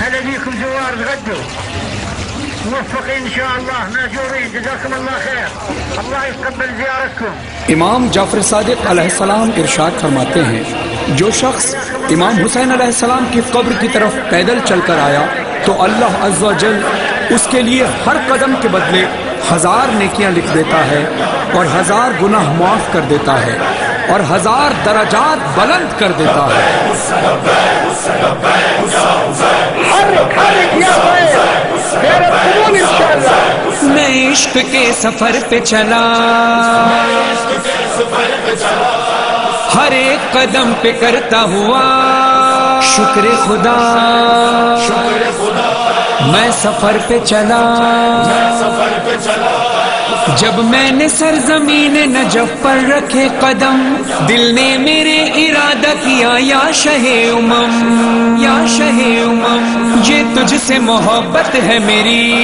هلا بيكم زوار تغدوا موفقين ان شاء الله ماجورين جزاكم الله خير الله يتقبل زيارتكم امام جعفر صادق علیہ السلام ارشاد فرماتے ہیں، جو شخص امام حسین علیہ السلام کی قبر کی طرف پیدل چل کر آیا، تو اللہ عز و جل اس کے لیے ہر قدم کے بدلے ہزار نیکیاں لکھ دیتا ہے اور ہزار گناہ معاف کر دیتا ہے۔ اور ہزار درجات بلند کر دیتا ہے۔ میں عشق کے سفر پہ چلا۔ ہر ایک قدم پہ کرتا ہوا۔ شکر خدا۔ میں سفر پہ چلا۔ جب میں نے سرزمین نجف پر رکھے قدم، دل نے میرے ارادہ کیا، یا شہ امم، یا شہ امم، یہ تجھ سے محبت ہے میری۔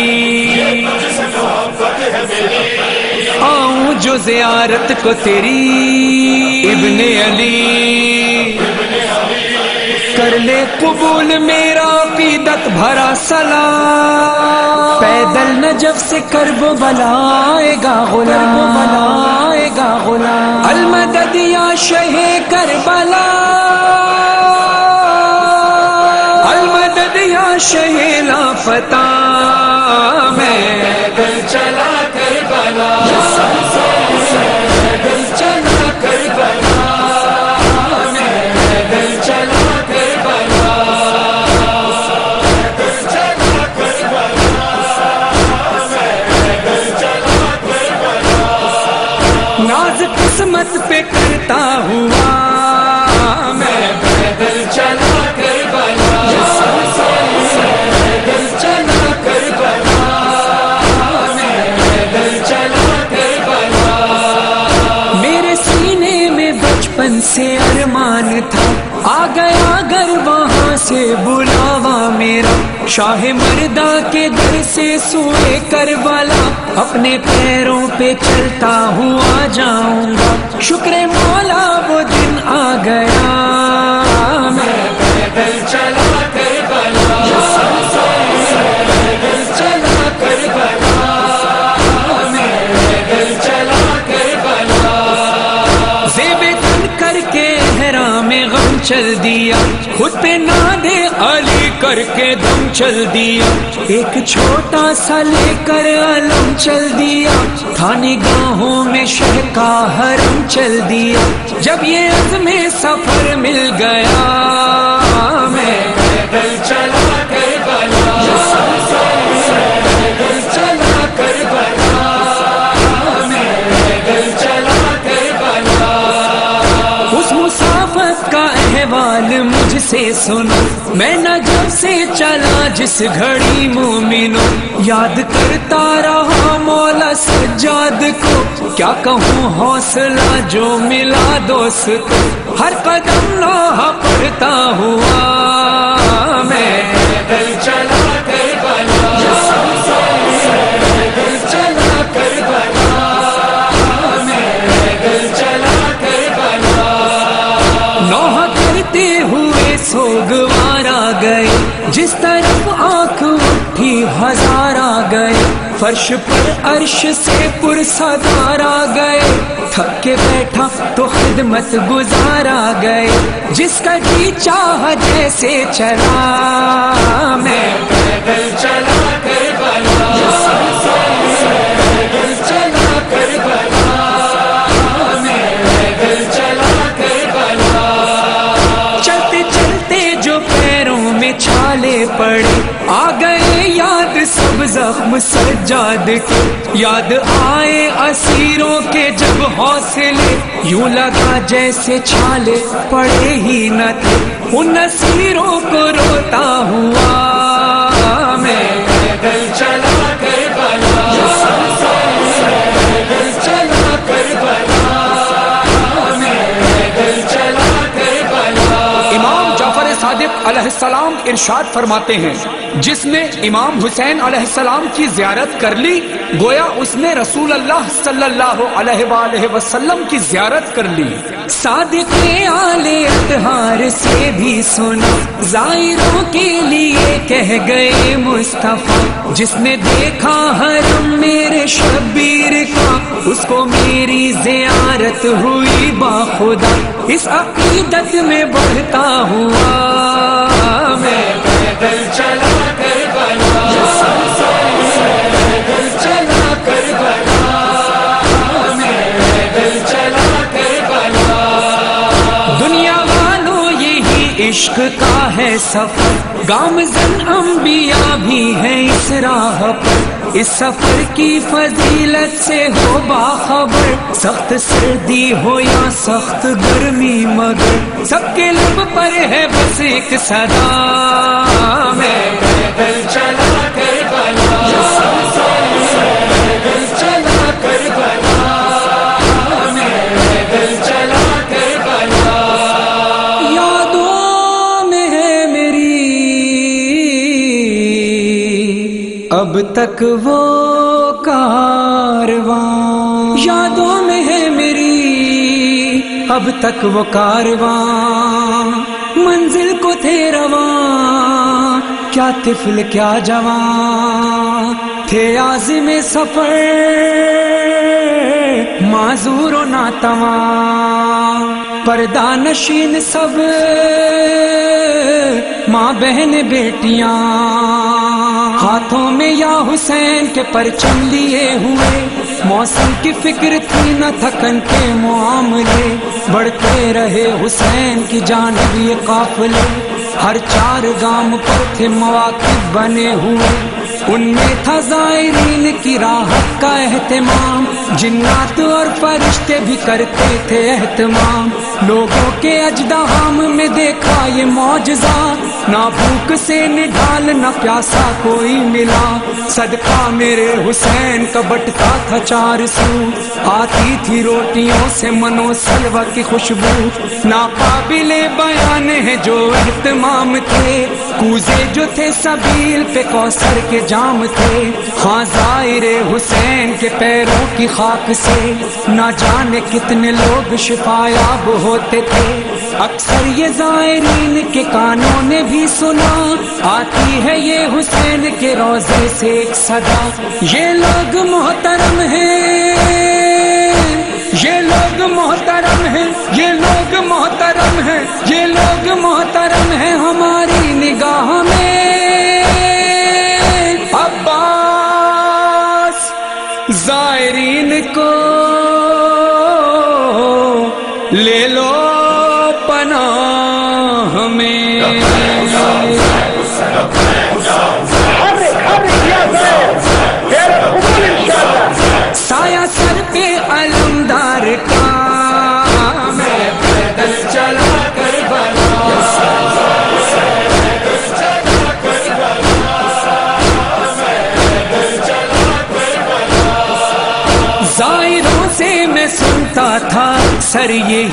آؤں جو زیارت کو تیری۔ ابن علی۔ کر لے قبول میرا عقیدت بھرا سلام پیدل نجف سے کرب بلائے گا غلام بلائے گا غلام۔ المدد یا شہ کربلا۔ المدد یا شہ لا فتح میں۔ پیدل چلا کربلا۔ پیدل چلا کربلا میں۔ پیدل چلا شاہ مردہ کے در سے سوئے کروالا اپنے پیروں پہ چلتا ہوں، آ جاؤں گا۔ شکر مولا وہ دن آ گیا۔ چل دیا۔ خود پہ نادے علی کر کے دم چل دیا۔ ایک چھوٹا سا لے کر علم چل دیا۔ تھا نگاہوں میں شہ کا حرم چل دیا۔ جب یہ عزم سفر مل گیا۔ سے سنو میں نہ جب سے چلا جس گھڑی مومنو یاد کرتا رہا مولا سجاد کو۔ کیا کہوں حوصلہ جو ملا دوست ہر قدم لوہا پڑتا ہوا۔ جس طرف آنکھ اٹھی ہزار آ گئے، فرش پر عرش سے پرسدارا گئے۔ تھک کے بیٹھا تو خدمت گزارا گئے۔ جس کا جی چاہ جیسے چلا، میں پیدل چلا کر بلا۔ جب زخم سجاد کے یاد آئے اسیروں کے جب حوصلے، یوں لگا جیسے چھالے پڑے ہی نہ تھے۔ ان اسیروں کو روتا ہوا میں۔ علیہ السلام ارشاد فرماتے ہیں، جس نے امام حسین علیہ السلام کی زیارت کر لی گویا اس نے رسول اللہ صلی اللہ علیہ وآلہ وسلم کی زیارت کر لی۔ صادق آل اتہار سے بھی سنا۔ زائروں کے لیے کہہ گئے مصطفیٰ۔ جس نے دیکھا حرم میرے شبیر کا، اس کو میری زیارت ہوئی باخدا اس عقیدت میں بڑھتا ہوا میں۔ پیدل چلا عشق کا ہے سفر۔ گامزن انبیاء بھی ہے اس راہ پر۔ اس سفر کی فضیلت سے ہو باخبر۔ سخت سردی ہو یا سخت گرمی، مگر سب کے لب پر ہے بس ایک صدا۔ میں تک وہ کارواں یادوں میں ہے میری اب تک وہ کارواں منزل کو تھے رواں کیا طفل، کیا جوان۔ تھے عازم سفر۔ معذور و ناتواں پردہ نشین سب، ماں بہن بیٹیاں۔ ہاتھوں میں یا حسین کے پرچم لیے ہوئے، موسم کی فکر تھی نہ تھکن کے معاملے۔ بڑھتے رہے حسین کی جانب یہ قافلے۔ ہر چار گام پر تھے مواقع بنے ہوئے۔ ان میں تھا زائرین کی راحت کا اہتمام۔ جنات اور فرشتے بھی کرتے تھے اہتمام۔ لوگوں کے اجدہام میں دیکھا یہ معجزہ۔ نہ بھوک سے نڈال نہ پیاسا کوئی ملا۔ صدقہ میرے حسین کا بٹتا تھا چار سو۔ آتی تھی روٹیوں سے منو سلوا کی خوشبو۔ ناقابل بیان ہے جو اہتمام تھے۔ کوزے جو تھے سبیل پہ کوثر کے جام تھے۔ ہاں ظاہر حسین کے پیروں کی خاک سے۔ نہ جانے کتنے لوگ شفایاب ہوتے تھے۔ اکثر یہ زائرین کے کانوں نے بھی سنا، آتی ہے یہ حسین کے روزے سے ایک صدا۔ یہ لوگ محترم ہیں، یہ لوگ محترم ہیں، یہ لوگ محترم ہیں، یہ لوگ محترم ہیں ہم کرتا تھا سر یہی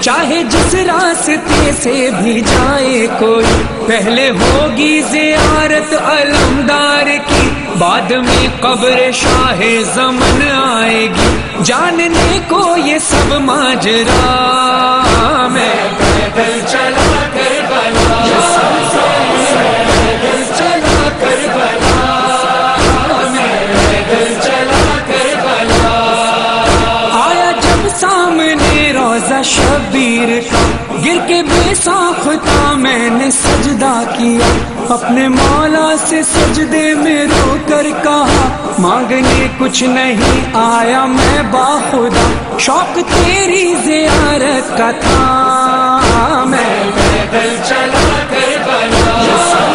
چاہے جس راستے سے بھی جائے کوئی۔ پہلے ہوگی زیارت علمدار کی، بعد میں قبر شاہ زمن آئے گی۔ جاننے کو یہ سب ماجرا میں۔ ساختہ میں نے سجدہ کیا۔ اپنے مولا سے سجدے میں رو کر کہا، مانگنے کچھ نہیں آیا میں باخدا شوق تیری زیارت کا تھا۔ میں پیدل چلا کر بنا۔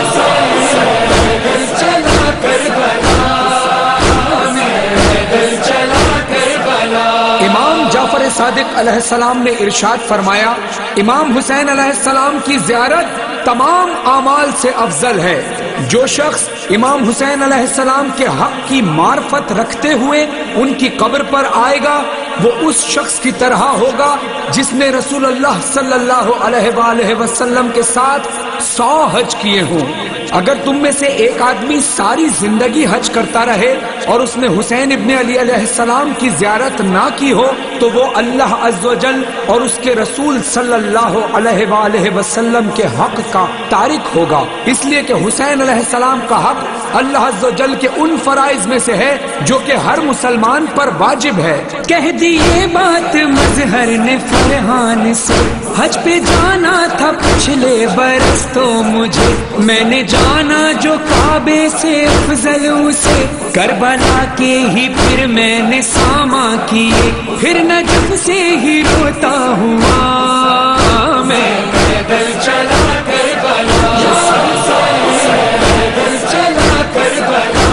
صادق علیہ السلام نے ارشاد فرمایا، امام حسین علیہ السلام کی زیارت تمام اعمال سے افضل ہے۔ جو شخص امام حسین علیہ السلام کے حق کی معرفت رکھتے ہوئے ان کی قبر پر آئے گا، وہ اس شخص کی طرح ہوگا جس نے رسول اللہ صلی اللہ علیہ وآلہ وسلم کے ساتھ سو حج کیے ہوں۔ اگر تم میں سے ایک آدمی ساری زندگی حج کرتا رہے اور اس نے حسین ابن علی علیہ السلام کی زیارت نہ کی ہو، تو وہ اللہ عز و جل اور اس کے رسول صلی اللہ علیہ وآلہ وسلم کے حق کا تارک ہوگا۔ اس لیے کہ حسین علیہ السلام کا حق اللہ عز و جل کے ان فرائض میں سے ہے جو کہ ہر مسلمان پر واجب ہے۔ کہہ دیے بات مظہر نے فرحان سے، حج پہ جانا تھا پچھلے برس۔ تو مجھے میں نے جانا جو کعبے سے افضل اسے کربلا کے ہی پھر میں نے ساما کیے، پھر نجم سے ہی روتا ہوا۔ میں پیدل چلا کربلا۔ پیدل چلا کربلا۔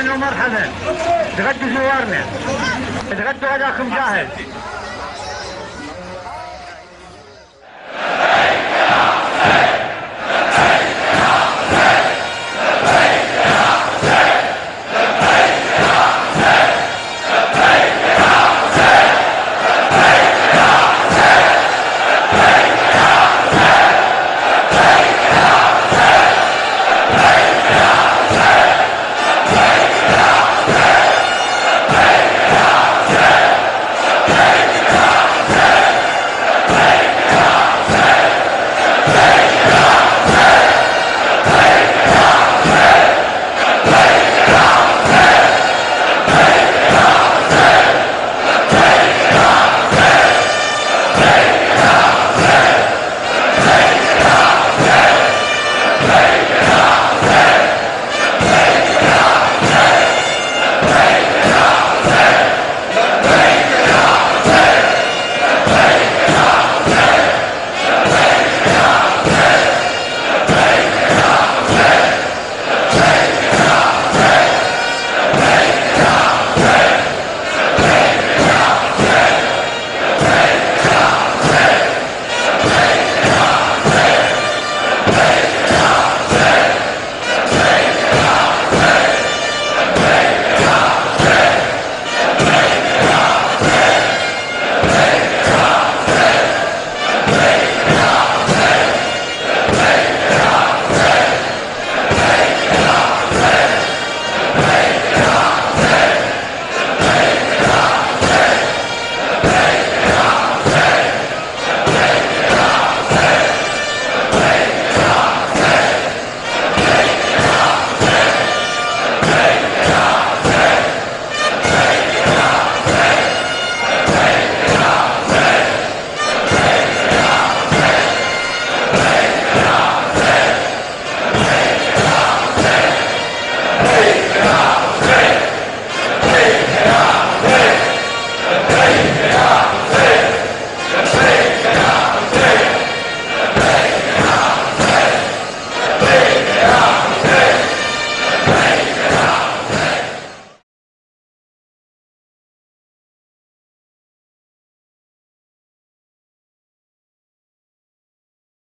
اهلا ومرحبا تغدوا زوارنا تغدوا هذا اخ مجاهد